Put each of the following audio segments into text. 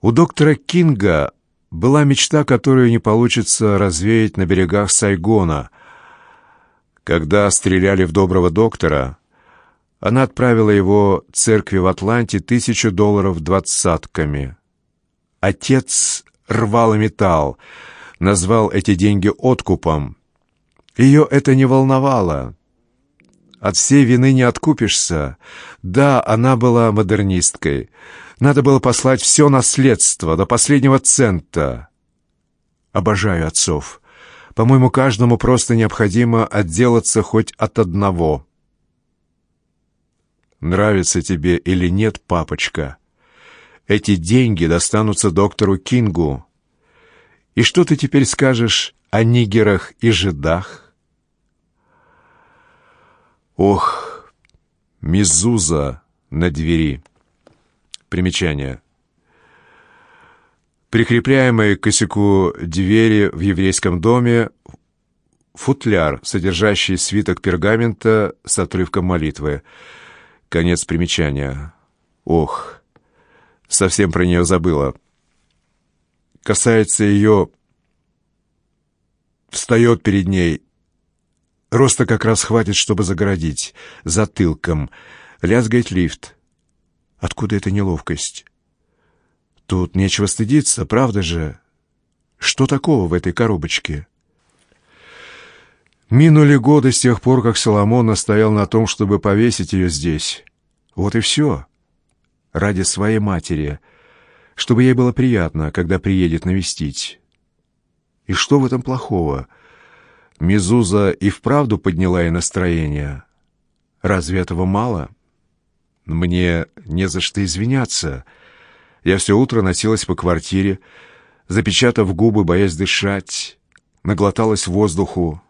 У доктора Кинга была мечта, которую не получится развеять на берегах Сайгона. Когда стреляли в доброго доктора, она отправила его церкви в Атланте тысячу долларов двадцатками. Отец рвал металл, назвал эти деньги откупом. Ее это не волновало. От всей вины не откупишься. Да, она была модернисткой. Надо было послать все наследство до последнего цента. Обожаю отцов. По-моему, каждому просто необходимо отделаться хоть от одного. Нравится тебе или нет, папочка? Эти деньги достанутся доктору Кингу. И что ты теперь скажешь о нигерах и жидах? Ох, мизуза на двери. Примечание. Прикрепляемый к косяку двери в еврейском доме футляр, содержащий свиток пергамента с отрывком молитвы. Конец примечания. Ох, совсем про нее забыла. Касается ее... Встает перед ней. Роста как раз хватит, чтобы загородить. Затылком. Лязгает лифт. Откуда эта неловкость? Тут нечего стыдиться, правда же? Что такого в этой коробочке? Минули годы с тех пор, как Соломон настоял на том, чтобы повесить ее здесь. Вот и все. Ради своей матери. Чтобы ей было приятно, когда приедет навестить. И что в этом плохого? Мизуза и вправду подняла ей настроение. Разве этого мало? Мне не за что извиняться. Я все утро носилась по квартире, запечатав губы, боясь дышать, наглоталась воздуху.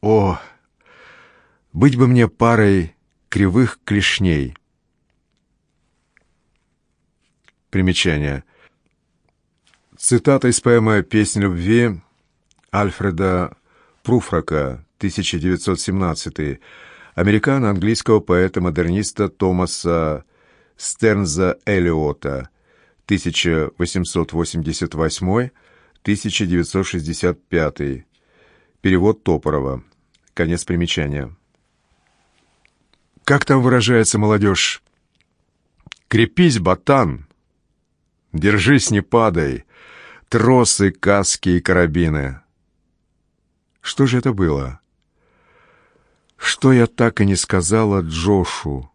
О, быть бы мне парой кривых клешней. Примечание. Цитата из поэмы «Песнь любви» Альфреда Пруфрака, 1917 американо-английского поэта-модерниста Томаса Стернза Элиота 1888-1965. Перевод Топорова. Конец примечания. Как там выражается молодежь? «Крепись, ботан! Держись, не падай! Тросы, каски и карабины!» Что же это было? Что я так и не сказала Джошу?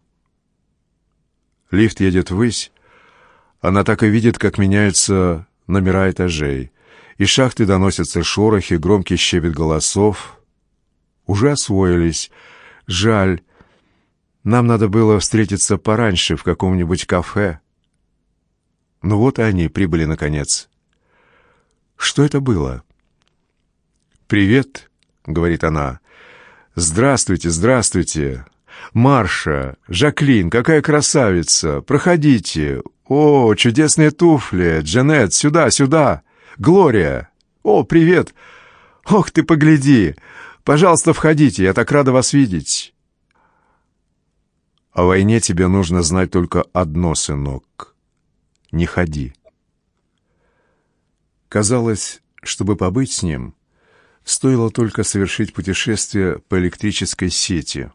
Лифт едет ввысь. Она так и видит, как меняются номера этажей. Из шахты доносятся шорохи, громкий щебет голосов. Уже освоились. Жаль. Нам надо было встретиться пораньше в каком-нибудь кафе. Ну вот и они прибыли наконец. Что это было? «Привет», — говорит она. «Здравствуйте, здравствуйте! Марша, Жаклин, какая красавица! Проходите! О, чудесные туфли! Джанет, сюда, сюда! Глория! О, привет! Ох ты, погляди! Пожалуйста, входите, я так рада вас видеть!» «О войне тебе нужно знать только одно, сынок. Не ходи». Казалось, чтобы побыть с ним — Стоило только совершить путешествие по электрической сети.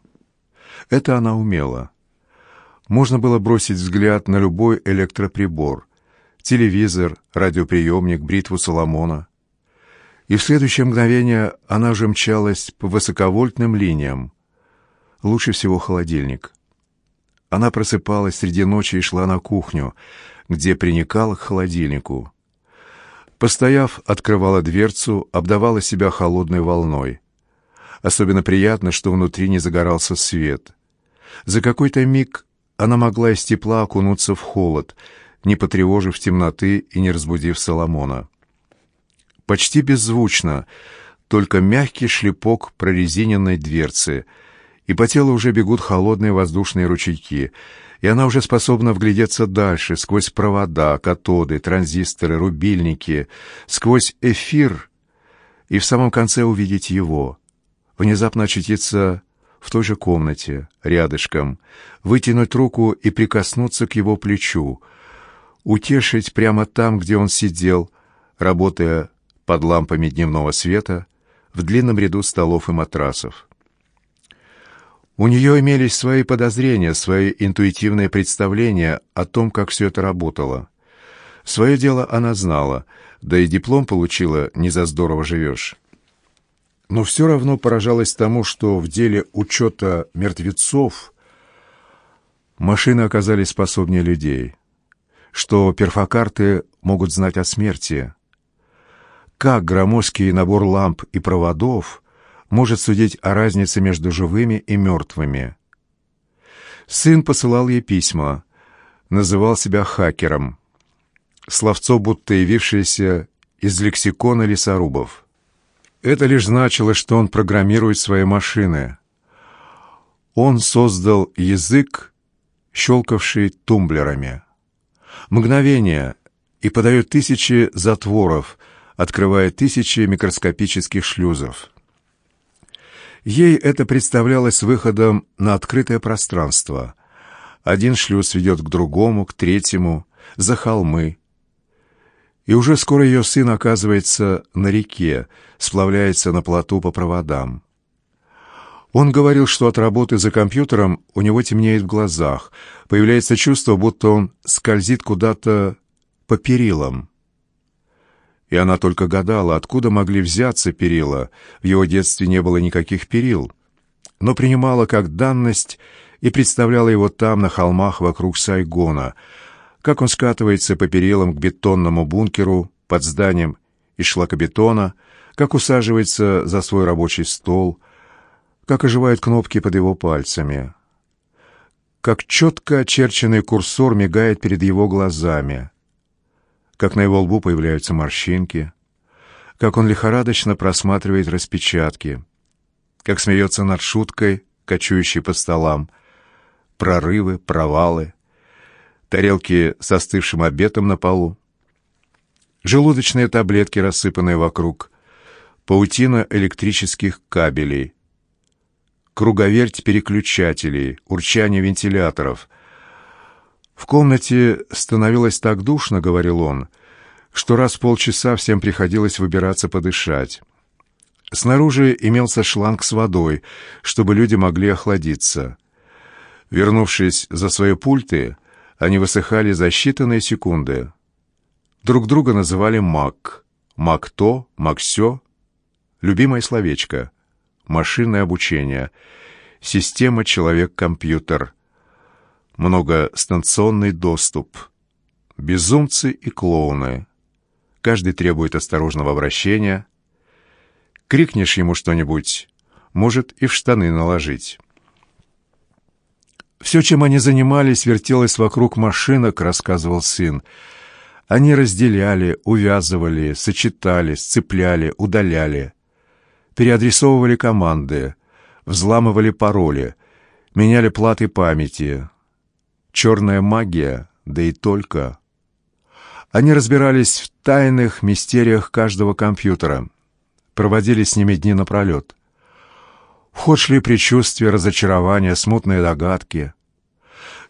Это она умела. Можно было бросить взгляд на любой электроприбор, телевизор, радиоприемник, бритву Соломона. И в следующее мгновение она уже мчалась по высоковольтным линиям. Лучше всего холодильник. Она просыпалась среди ночи и шла на кухню, где приникала к холодильнику. Постояв, открывала дверцу, обдавала себя холодной волной. Особенно приятно, что внутри не загорался свет. За какой-то миг она могла из тепла окунуться в холод, не потревожив темноты и не разбудив Соломона. Почти беззвучно, только мягкий шлепок прорезиненной дверцы, и по телу уже бегут холодные воздушные ручейки — и она уже способна вглядеться дальше, сквозь провода, катоды, транзисторы, рубильники, сквозь эфир, и в самом конце увидеть его, внезапно очутиться в той же комнате, рядышком, вытянуть руку и прикоснуться к его плечу, утешить прямо там, где он сидел, работая под лампами дневного света в длинном ряду столов и матрасов. У нее имелись свои подозрения, свои интуитивные представления о том, как все это работало. Свое дело она знала, да и диплом получила «не за здорово живешь». Но все равно поражалась тому, что в деле учета мертвецов машины оказались способнее людей, что перфокарты могут знать о смерти. Как громоздкий набор ламп и проводов может судить о разнице между живыми и мертвыми? Сын посылал ей письма, называл себя хакером – словцо, будто явившееся из лексикона лесорубов. Это лишь значило, что он программирует свои машины. Он создал язык, щелкавший тумблерами. Мгновение, и подает тысячи затворов, открывая тысячи микроскопических шлюзов. Ей это представлялось выходом на открытое пространство. Один шлюз ведет к другому, к третьему, за холмы, и уже скоро ее сын оказывается на реке, сплавляется на плоту по проводам. Он говорил, что от работы за компьютером у него темнеет в глазах, появляется чувство, будто он скользит куда-то по перилам. И она только гадала, откуда могли взяться перила. В его детстве не было никаких перил, но принимала как данность и представляла его там, на холмах вокруг Сайгона — как он скатывается по перилам к бетонному бункеру под зданием из шлакобетона, как усаживается за свой рабочий стол, как оживают кнопки под его пальцами, как четко очерченный курсор мигает перед его глазами, как на его лбу появляются морщинки, как он лихорадочно просматривает распечатки, как смеется над шуткой, кочующей по столам, прорывы, провалы — тарелки с остывшим обедом на полу, желудочные таблетки, рассыпанные вокруг, паутина электрических кабелей, круговерть переключателей, урчание вентиляторов. В комнате становилось так душно, говорил он, что раз в полчаса всем приходилось выбираться подышать. Снаружи имелся шланг с водой, чтобы люди могли охладиться. Вернувшись за свои пульты, они высыхали за считанные секунды. Друг друга называли «мак». «Мак то», «мак сё». Любимое словечко. Машинное обучение. Система «человек-компьютер». Многостанционный доступ. Безумцы и клоуны. Каждый требует осторожного обращения. Крикнешь ему что-нибудь, может и в штаны наложить. Все, чем они занимались, вертелось вокруг машинок, рассказывал сын. Они разделяли, увязывали, сочетали, сцепляли, удаляли. Переадресовывали команды, взламывали пароли, меняли платы памяти. Черная магия, да и только. Они разбирались в тайных мистериях каждого компьютера, проводили с ними дни напролет. В ход шли предчувствия, разочарования, смутные догадки.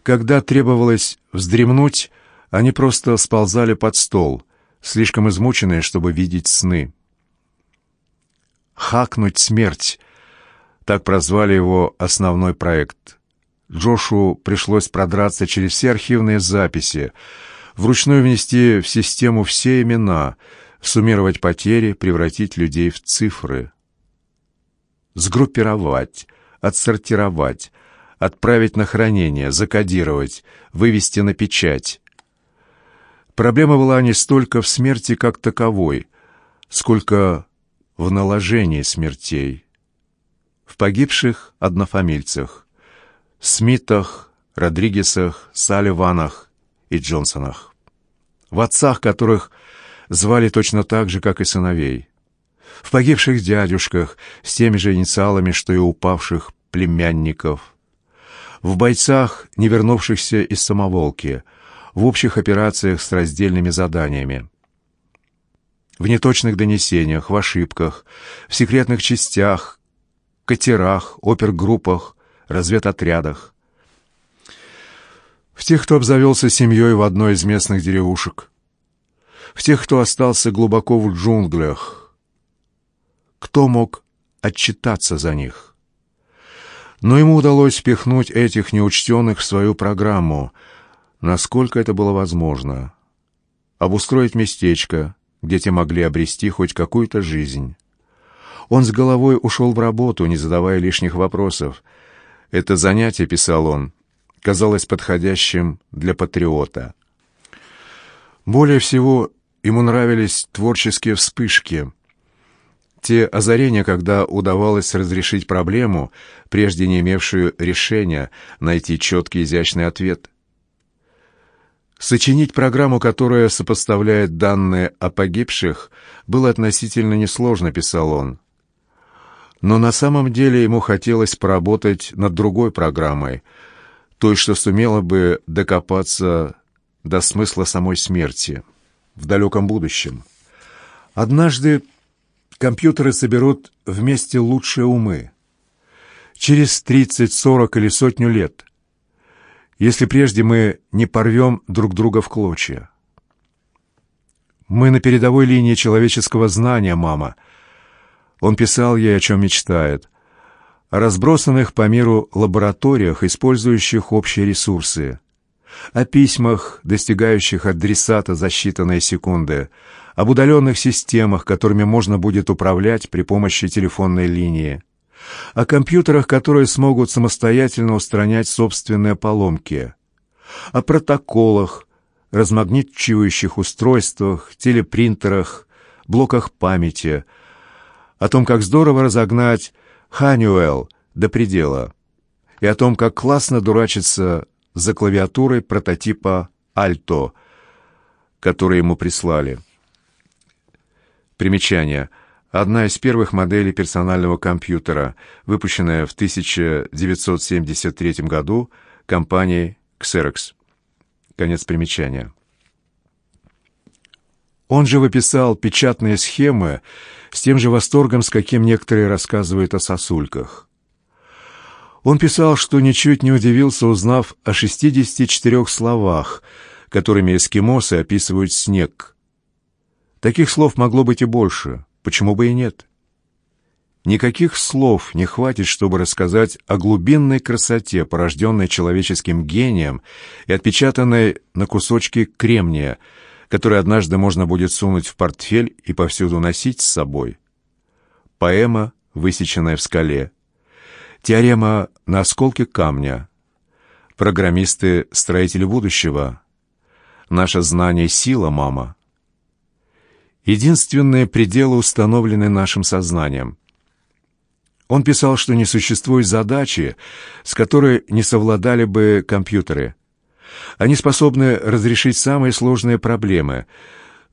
Когда требовалось вздремнуть, они просто сползали под стол, слишком измученные, чтобы видеть сны. «Хакнуть смерть» — так прозвали его основной проект. Джошу пришлось продраться через все архивные записи, вручную внести в систему все имена, суммировать потери, превратить людей в цифры сгруппировать, отсортировать, отправить на хранение, закодировать, вывести на печать. Проблема была не столько в смерти как таковой, сколько в наложении смертей. В погибших однофамильцах, Смитах, Родригесах, Салливанах и Джонсонах. В отцах которых звали точно так же, как и сыновей. В погибших дядюшках с теми же инициалами, что и упавших племянников, в бойцах, не вернувшихся из самоволки, в общих операциях с раздельными заданиями, в неточных донесениях, в ошибках, в секретных частях, катерах, опергруппах, разведотрядах. В тех, кто обзавелся семьей в одной из местных деревушек. В тех, кто остался глубоко в джунглях. Кто мог отчитаться за них? Но ему удалось впихнуть этих неучтенных в свою программу, насколько это было возможно. Обустроить местечко, где те могли обрести хоть какую-то жизнь. Он с головой ушел в работу, не задавая лишних вопросов. Это занятие, писал он, казалось подходящим для патриота. Более всего ему нравились творческие вспышки. Те озарения, когда удавалось разрешить проблему, прежде не имевшую решения, найти четкий изящный ответ. Сочинить программу, которая сопоставляет данные о погибших, было относительно несложно, писал он. Но на самом деле ему хотелось поработать над другой программой, той, что сумела бы докопаться до смысла самой смерти в далеком будущем. Однажды компьютеры соберут вместе лучшие умы. Через 30, 40 или сотню лет – если прежде мы не порвем друг друга в клочья. Мы на передовой линии человеческого знания, мама. Он писал ей, о чем мечтает. О разбросанных по миру лабораториях, использующих общие ресурсы. О письмах, достигающих адресата за считанные секунды. Об удаленных системах, которыми можно будет управлять при помощи телефонной линии о компьютерах, которые смогут самостоятельно устранять собственные поломки, о протоколах, размагничивающих устройствах, телепринтерах, блоках памяти, о том, как здорово разогнать Ханиуэлл до предела, и о том, как классно дурачиться за клавиатурой прототипа «Альто», который ему прислали. Примечание – одна из первых моделей персонального компьютера, выпущенная в 1973 году компанией Xerox. Конец примечания. Он же выписал печатные схемы с тем же восторгом, с каким некоторые рассказывают о сосульках. Он писал, что ничуть не удивился, узнав о 64 словах, которыми эскимосы описывают снег. Таких слов могло быть и больше — Почему бы и нет? Никаких слов не хватит, чтобы рассказать о глубинной красоте, порожденной человеческим гением и отпечатанной на кусочке кремния, который однажды можно будет сунуть в портфель и повсюду носить с собой. Поэма, высеченная в скале. Теорема на осколке камня. Программисты-строители будущего. Наше знание — сила, мама единственные пределы установлены нашим сознанием. Он писал, что не существует задачи, с которой не совладали бы компьютеры. Они способны разрешить самые сложные проблемы,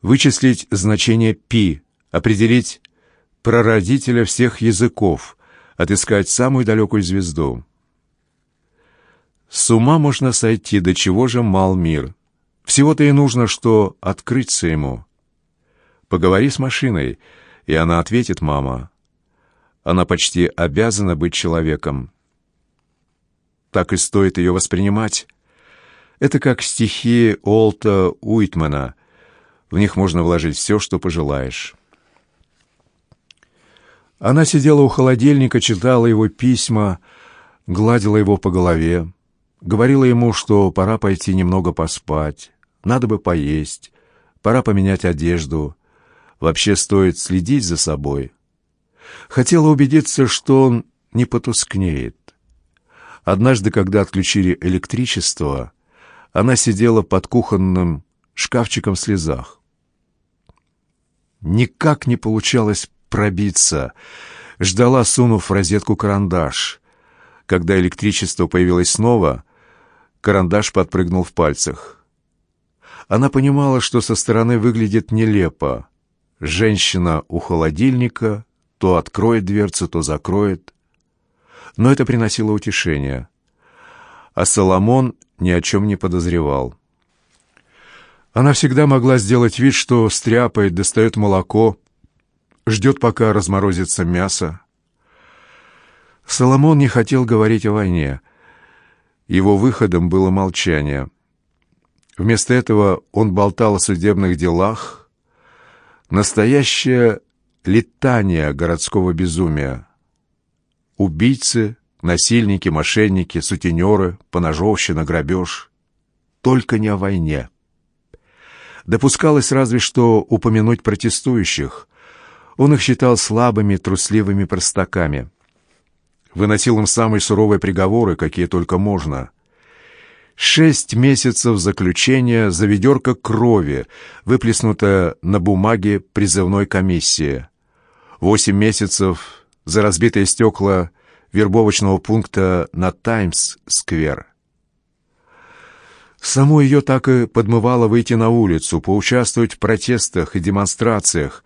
вычислить значение π, определить прародителя всех языков, отыскать самую далекую звезду. С ума можно сойти, до чего же мал мир. Всего-то и нужно, что открыться ему. Поговори с машиной, и она ответит, мама. Она почти обязана быть человеком. Так и стоит ее воспринимать. Это как стихи Олта Уитмана. В них можно вложить все, что пожелаешь. Она сидела у холодильника, читала его письма, гладила его по голове, говорила ему, что пора пойти немного поспать, надо бы поесть, пора поменять одежду, вообще стоит следить за собой. Хотела убедиться, что он не потускнеет. Однажды, когда отключили электричество, она сидела под кухонным шкафчиком в слезах. Никак не получалось пробиться. Ждала, сунув в розетку карандаш. Когда электричество появилось снова, карандаш подпрыгнул в пальцах. Она понимала, что со стороны выглядит нелепо. Женщина у холодильника то откроет дверцу, то закроет. Но это приносило утешение. А Соломон ни о чем не подозревал. Она всегда могла сделать вид, что стряпает, достает молоко, ждет, пока разморозится мясо. Соломон не хотел говорить о войне. Его выходом было молчание. Вместо этого он болтал о судебных делах. Настоящее летание городского безумия. Убийцы, насильники, мошенники, сутенеры, поножовщина, грабеж. Только не о войне. Допускалось разве что упомянуть протестующих. Он их считал слабыми, трусливыми простаками выносил им самые суровые приговоры, какие только можно. Шесть месяцев заключения за ведерко крови, выплеснутое на бумаге призывной комиссии. Восемь месяцев за разбитые стекла вербовочного пункта на Таймс-сквер. Саму ее так и подмывало выйти на улицу, поучаствовать в протестах и демонстрациях,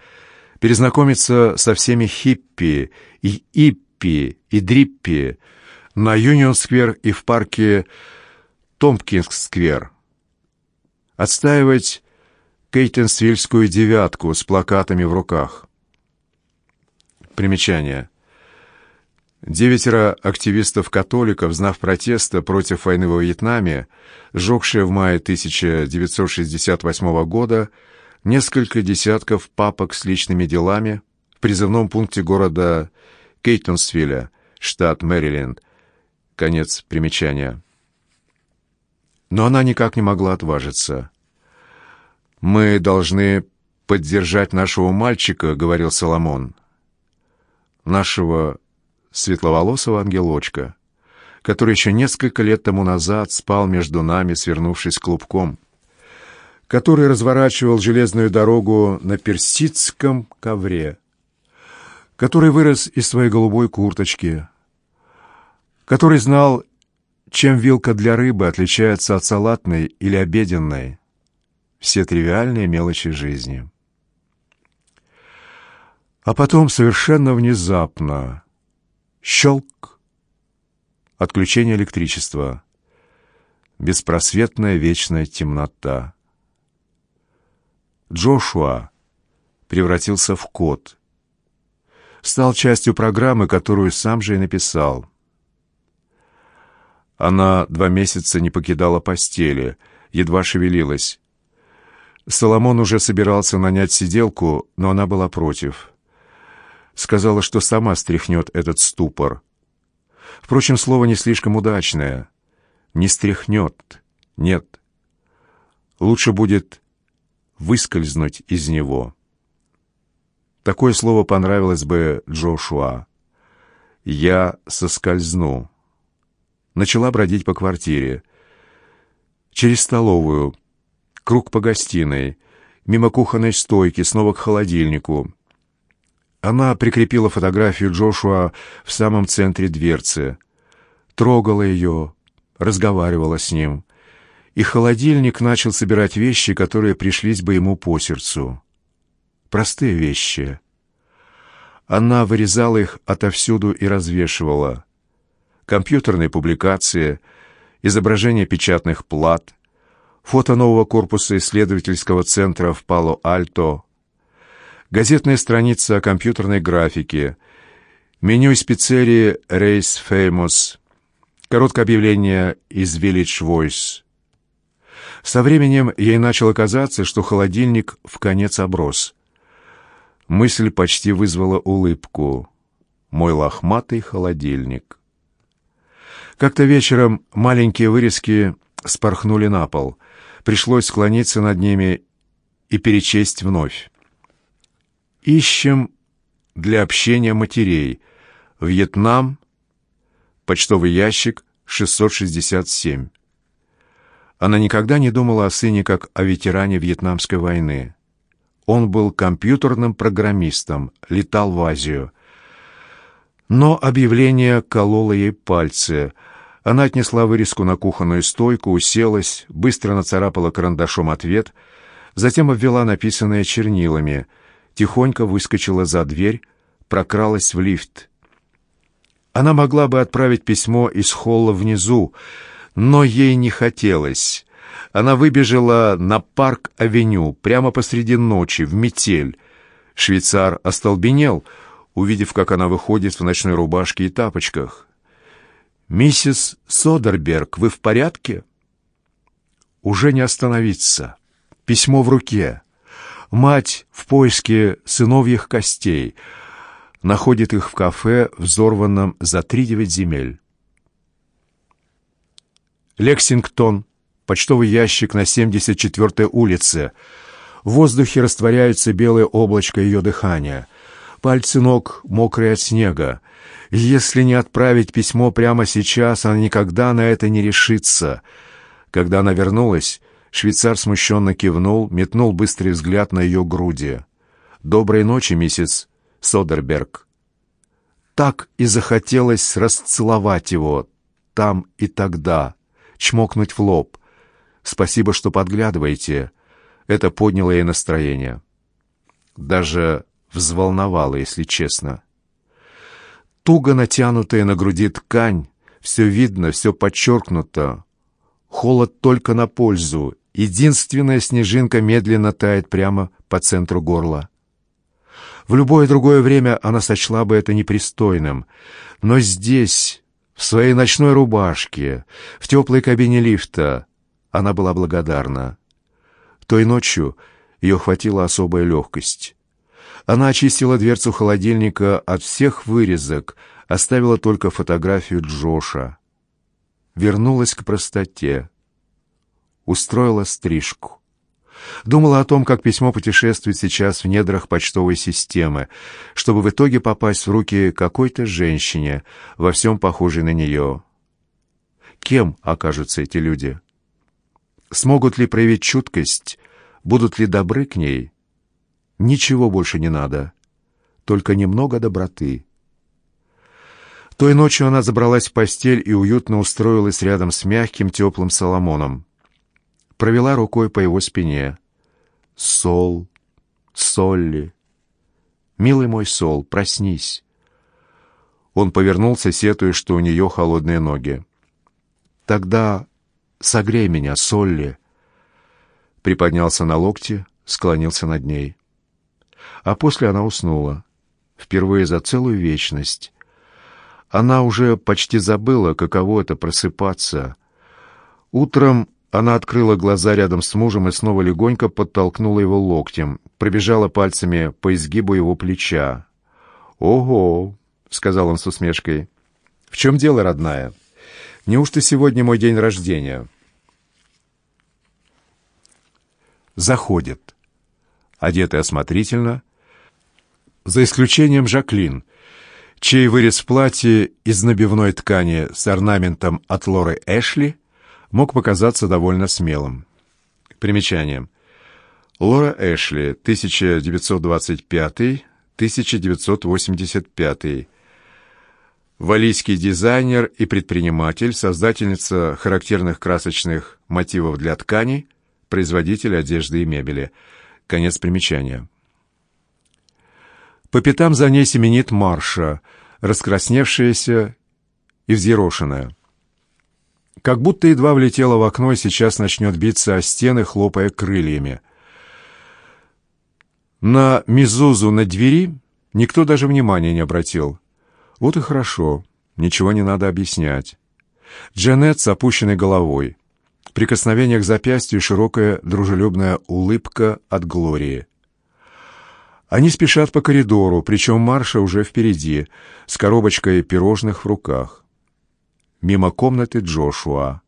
перезнакомиться со всеми хиппи и иппи, и Дриппи на Юнион-сквер и в парке Томпкинс-сквер. Отстаивать Кейтенсвильскую девятку с плакатами в руках. Примечание. Девятеро активистов-католиков, знав протеста против войны во Вьетнаме, сжегшие в мае 1968 года несколько десятков папок с личными делами в призывном пункте города Кейтонсвилля, штат Мэриленд. Конец примечания. Но она никак не могла отважиться. «Мы должны поддержать нашего мальчика», — говорил Соломон. «Нашего светловолосого ангелочка, который еще несколько лет тому назад спал между нами, свернувшись клубком, который разворачивал железную дорогу на персидском ковре, который вырос из своей голубой курточки, который знал, чем вилка для рыбы отличается от салатной или обеденной. Все тривиальные мелочи жизни. А потом совершенно внезапно щелк, отключение электричества, беспросветная вечная темнота. Джошуа превратился в кот — стал частью программы, которую сам же и написал. Она два месяца не покидала постели, едва шевелилась. Соломон уже собирался нанять сиделку, но она была против. Сказала, что сама стряхнет этот ступор. Впрочем, слово не слишком удачное. Не стряхнет. Нет. Лучше будет выскользнуть из него. Такое слово понравилось бы Джошуа. «Я соскользну». Начала бродить по квартире. Через столовую, круг по гостиной, мимо кухонной стойки, снова к холодильнику. Она прикрепила фотографию Джошуа в самом центре дверцы. Трогала ее, разговаривала с ним. И холодильник начал собирать вещи, которые пришлись бы ему по сердцу простые вещи. Она вырезала их отовсюду и развешивала. Компьютерные публикации, изображения печатных плат, фото нового корпуса исследовательского центра в Пало-Альто, газетная страница о компьютерной графике, меню из пиццерии «Рейс Famous, короткое объявление из Village Voice. Со временем ей начало казаться, что холодильник в конец оброс — Мысль почти вызвала улыбку. Мой лохматый холодильник. Как-то вечером маленькие вырезки спорхнули на пол. Пришлось склониться над ними и перечесть вновь. Ищем для общения матерей. Вьетнам, почтовый ящик 667. Она никогда не думала о сыне как о ветеране Вьетнамской войны. Он был компьютерным программистом, летал в Азию. Но объявление кололо ей пальцы. Она отнесла вырезку на кухонную стойку, уселась, быстро нацарапала карандашом ответ, затем обвела написанное чернилами, тихонько выскочила за дверь, прокралась в лифт. Она могла бы отправить письмо из холла внизу, но ей не хотелось. Она выбежала на парк-авеню прямо посреди ночи, в метель. Швейцар остолбенел. увидев, как она выходит в ночной рубашке и тапочках. «Миссис Содерберг, вы в порядке?» Уже не остановиться. Письмо в руке. Мать в поиске сыновьих костей. Находит их в кафе, взорванном за три девять земель. Лексингтон. Почтовый ящик на 74-й улице. В воздухе растворяется белое облачко ее дыхания. Пальцы ног мокрые от снега. Если не отправить письмо прямо сейчас, она никогда на это не решится — когда она вернулась, швейцар смущенно кивнул, метнул быстрый взгляд на ее груди. «Доброй ночи, миссис Содерберг». Так и захотелось расцеловать его там и тогда, чмокнуть в лоб. «Спасибо, что подглядываете». Это подняло ей настроение. Даже взволновало, если честно. Туго натянутая на груди ткань, все видно, все подчеркнуто, Холод только на пользу. Единственная снежинка медленно тает прямо по центру горла. В любое другое время она сочла бы это непристойным. Но здесь, в своей ночной рубашке, в теплой кабине лифта, она была благодарна. Той ночью ее хватила особая легкость. Она очистила дверцу холодильника от всех вырезок, оставила только фотографию Джоша вернулась к простоте. Устроила стрижку. Думала о том, как письмо путешествует сейчас в недрах почтовой системы, чтобы в итоге попасть в руки какой-то женщине, во всем похожей на нее. Кем окажутся эти люди? Смогут ли проявить чуткость? Будут ли добры к ней? Ничего больше не надо. Только немного доброты. Той ночью она забралась в постель и уютно устроилась рядом с мягким теплым Соломоном. Провела рукой по его спине. «Сол, Солли, милый мой Сол, проснись». Он повернулся, сетуя, что у нее холодные ноги. «Тогда согрей меня, Солли». Приподнялся на локте, склонился над ней. А после она уснула. Впервые за целую вечность. Она уже почти забыла, каково это просыпаться. Утром она открыла глаза рядом с мужем и снова легонько подтолкнула его локтем, пробежала пальцами по изгибу его плеча. «Ого!» — сказал он с усмешкой. «В чем дело, родная? Неужто сегодня мой день рождения?» Заходит. Одетый осмотрительно, за исключением Жаклин, чей вырез платья из набивной ткани с орнаментом от Лоры Эшли мог показаться довольно смелым. Примечание. Лора Эшли, 1925-1985. Валийский дизайнер и предприниматель, создательница характерных красочных мотивов для тканей, производитель одежды и мебели. Конец примечания. По пятам за ней семенит Марша, раскрасневшаяся и взъерошенная. Как будто едва влетела в окно и сейчас начнет биться о стены, хлопая крыльями. На Мизузу на двери никто даже внимания не обратил. Вот и хорошо, ничего не надо объяснять. Джанет с опущенной головой. Прикосновение к запястью широкая дружелюбная улыбка от Глории. Они спешат по коридору, причем Марша уже впереди, с коробочкой пирожных в руках. Мимо комнаты Джошуа,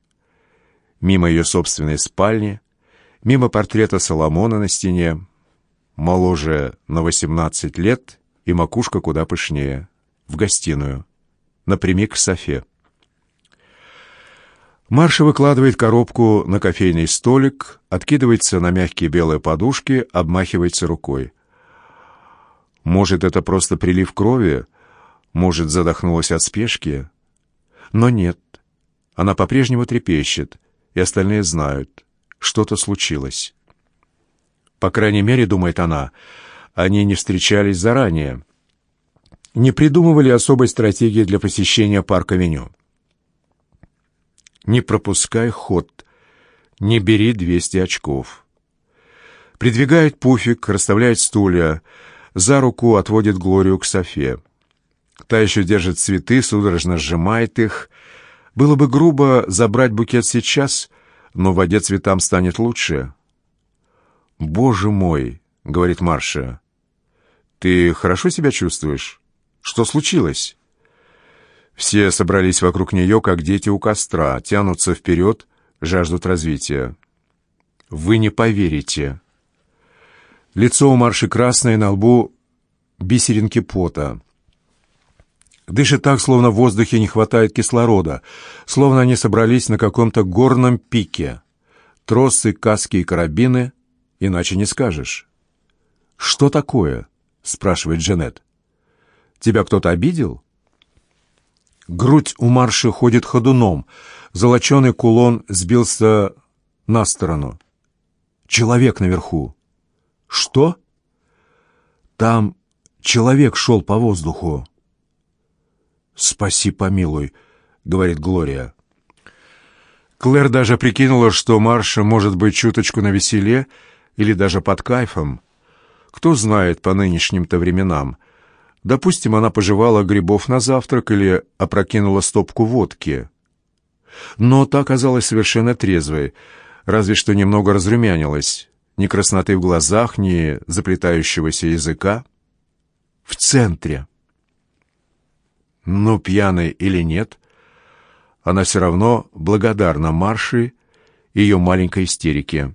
мимо ее собственной спальни, мимо портрета Соломона на стене, моложе на 18 лет и макушка куда пышнее, в гостиную, напрямик к Софе. Марша выкладывает коробку на кофейный столик, откидывается на мягкие белые подушки, обмахивается рукой. Может, это просто прилив крови? Может, задохнулась от спешки? Но нет. Она по-прежнему трепещет, и остальные знают, что-то случилось. По крайней мере, думает она, они не встречались заранее. Не придумывали особой стратегии для посещения парка-меню. Не пропускай ход, не бери 200 очков. Придвигает пуфик, расставляет стулья, за руку отводит Глорию к Софе. Та еще держит цветы, судорожно сжимает их. Было бы грубо забрать букет сейчас, но в воде цветам станет лучше. «Боже мой!» — говорит Марша. «Ты хорошо себя чувствуешь? Что случилось?» Все собрались вокруг нее, как дети у костра, тянутся вперед, жаждут развития. «Вы не поверите!» Лицо у Марши красное, на лбу бисеринки пота. Дышит так, словно в воздухе не хватает кислорода, словно они собрались на каком-то горном пике. Тросы, каски и карабины, иначе не скажешь. «Что такое?» — спрашивает Джанет. «Тебя кто-то обидел?» Грудь у Марши ходит ходуном, золоченый кулон сбился на сторону. «Человек наверху!» «Что?» «Там человек шел по воздуху». «Спаси, помилуй», — говорит Глория. Клэр даже прикинула, что Марша может быть чуточку на веселе или даже под кайфом. Кто знает по нынешним-то временам. Допустим, она пожевала грибов на завтрак или опрокинула стопку водки. Но та оказалась совершенно трезвой, разве что немного разрумянилась ни красноты в глазах, ни заплетающегося языка. В центре. Но пьяной или нет, она все равно благодарна Марши и ее маленькой истерике.